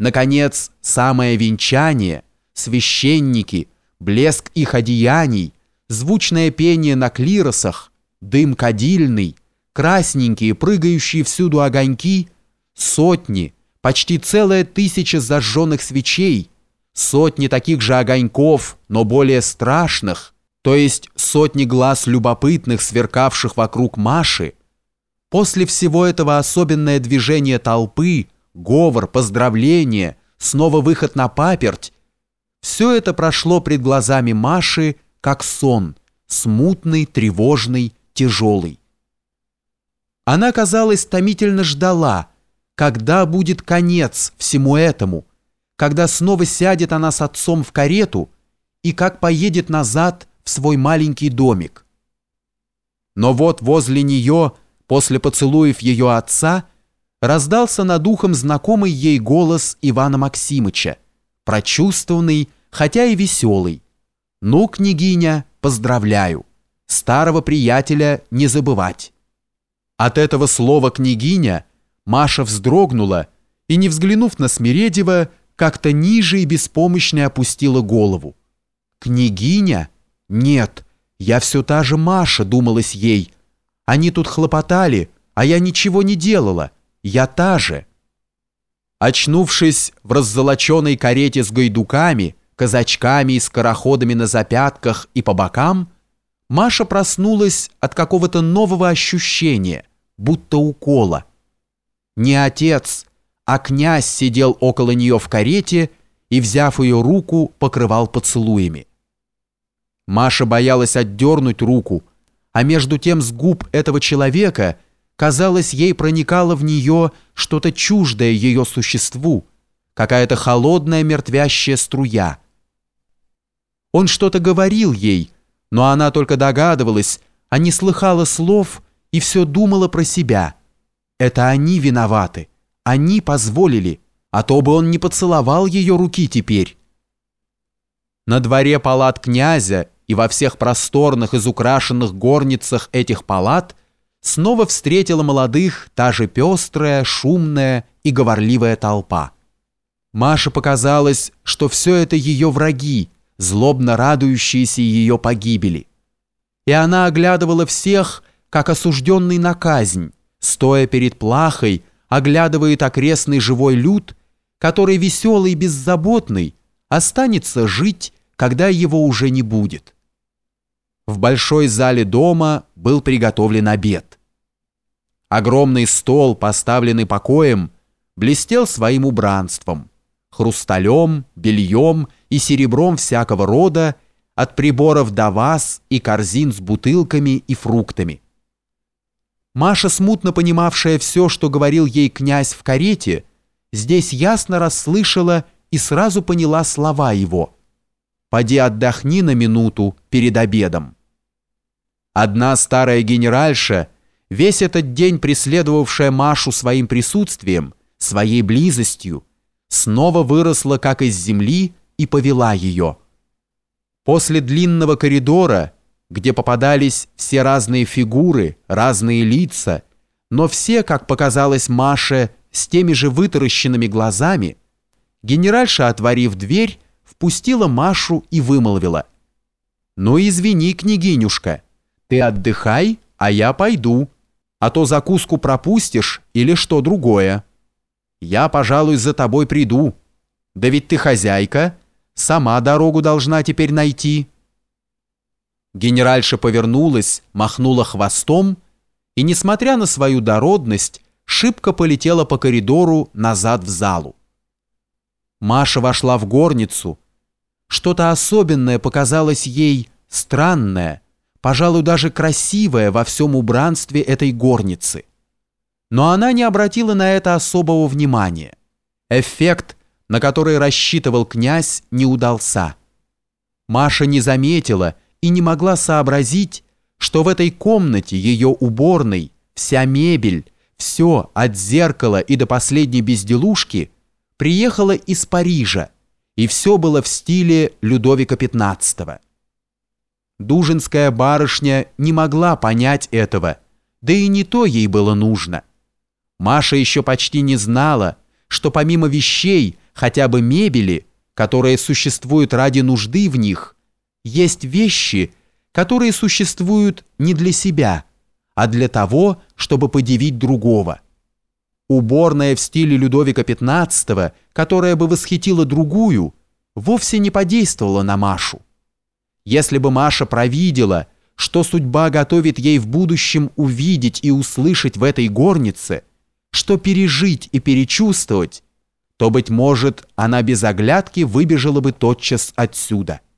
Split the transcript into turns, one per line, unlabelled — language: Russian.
наконец, самое венчание, священники, блеск их одеяний, звучное пение на клиросах, дым кадильный, красненькие, прыгающие всюду огоньки, сотни, почти целая тысяча зажженных свечей, сотни таких же огоньков, но более страшных, то есть сотни глаз любопытных, сверкавших вокруг Маши, после всего этого особенное движение толпы, говор, поздравление, снова выход на паперть, все это прошло пред глазами Маши, как сон, смутный, тревожный, тяжелый. Она, казалось, томительно ждала, когда будет конец всему этому, когда снова сядет она с отцом в карету и как поедет назад в свой маленький домик. Но вот возле нее, после поцелуев ее отца, раздался над ухом знакомый ей голос Ивана Максимыча, прочувствованный, хотя и веселый. «Ну, княгиня, поздравляю! Старого приятеля не забывать!» От этого слова «княгиня» Маша вздрогнула и, не взглянув на Смиредева, как-то ниже и беспомощно опустила голову. «Княгиня? Нет, я все та же Маша», — думалось ей. «Они тут хлопотали, а я ничего не делала. Я та же». Очнувшись в раззолоченной карете с гайдуками, казачками и скороходами на запятках и по бокам, Маша проснулась от какого-то нового ощущения, будто укола. Не отец, а князь сидел около нее в карете и, взяв ее руку, покрывал поцелуями. Маша боялась отдернуть руку, а между тем с губ этого человека, казалось, ей проникало в нее что-то чуждое ее существу, какая-то холодная мертвящая струя. Он что-то говорил ей, но она только догадывалась, а не слыхала слов и все думала про себя. Это они виноваты, они позволили, а то бы он не поцеловал ее руки теперь. На дворе палат князя и во всех просторных изукрашенных горницах этих палат снова встретила молодых та же пестрая, шумная и говорливая толпа. Маше показалось, что все это ее враги, злобно радующиеся ее погибели. И она оглядывала всех, как осужденный на казнь, стоя перед плахой, оглядывает окрестный живой люд, который веселый и беззаботный останется жить, когда его уже не будет. В большой зале дома был приготовлен обед. Огромный стол, поставленный покоем, блестел своим убранством, хрусталем, бельем и серебром всякого рода, от приборов до ваз и корзин с бутылками и фруктами. Маша, смутно понимавшая все, что говорил ей князь в карете, здесь ясно расслышала и сразу поняла слова его. «Поди отдохни на минуту перед обедом». Одна старая генеральша, весь этот день преследовавшая Машу своим присутствием, своей близостью, снова выросла как из земли и повела ее. После длинного коридора, где попадались все разные фигуры, разные лица, но все, как показалось Маше, с теми же вытаращенными глазами, генеральша, отворив дверь, впустила Машу и вымолвила. «Ну извини, княгинюшка, ты отдыхай, а я пойду, а то закуску пропустишь или что другое. Я, пожалуй, за тобой приду. Да ведь ты хозяйка, сама дорогу должна теперь найти». Генеральша повернулась, махнула хвостом и, несмотря на свою дородность, шибко полетела по коридору назад в залу. Маша вошла в горницу. Что-то особенное показалось ей странное, пожалуй, даже красивое во всем убранстве этой горницы. Но она не обратила на это особого внимания. Эффект, на который рассчитывал князь, не удался. Маша не заметила, и не могла сообразить, что в этой комнате ее уборной вся мебель, все от зеркала и до последней безделушки приехала из Парижа, и все было в стиле Людовика XV. Дужинская барышня не могла понять этого, да и не то ей было нужно. Маша еще почти не знала, что помимо вещей, хотя бы мебели, которые существуют ради нужды в них, есть вещи, которые существуют не для себя, а для того, чтобы подивить другого. Уборная в стиле Людовика XV, которая бы восхитила другую, вовсе не подействовала на Машу. Если бы Маша провидела, что судьба готовит ей в будущем увидеть и услышать в этой горнице, что пережить и перечувствовать, то, быть может, она без оглядки выбежала бы тотчас отсюда –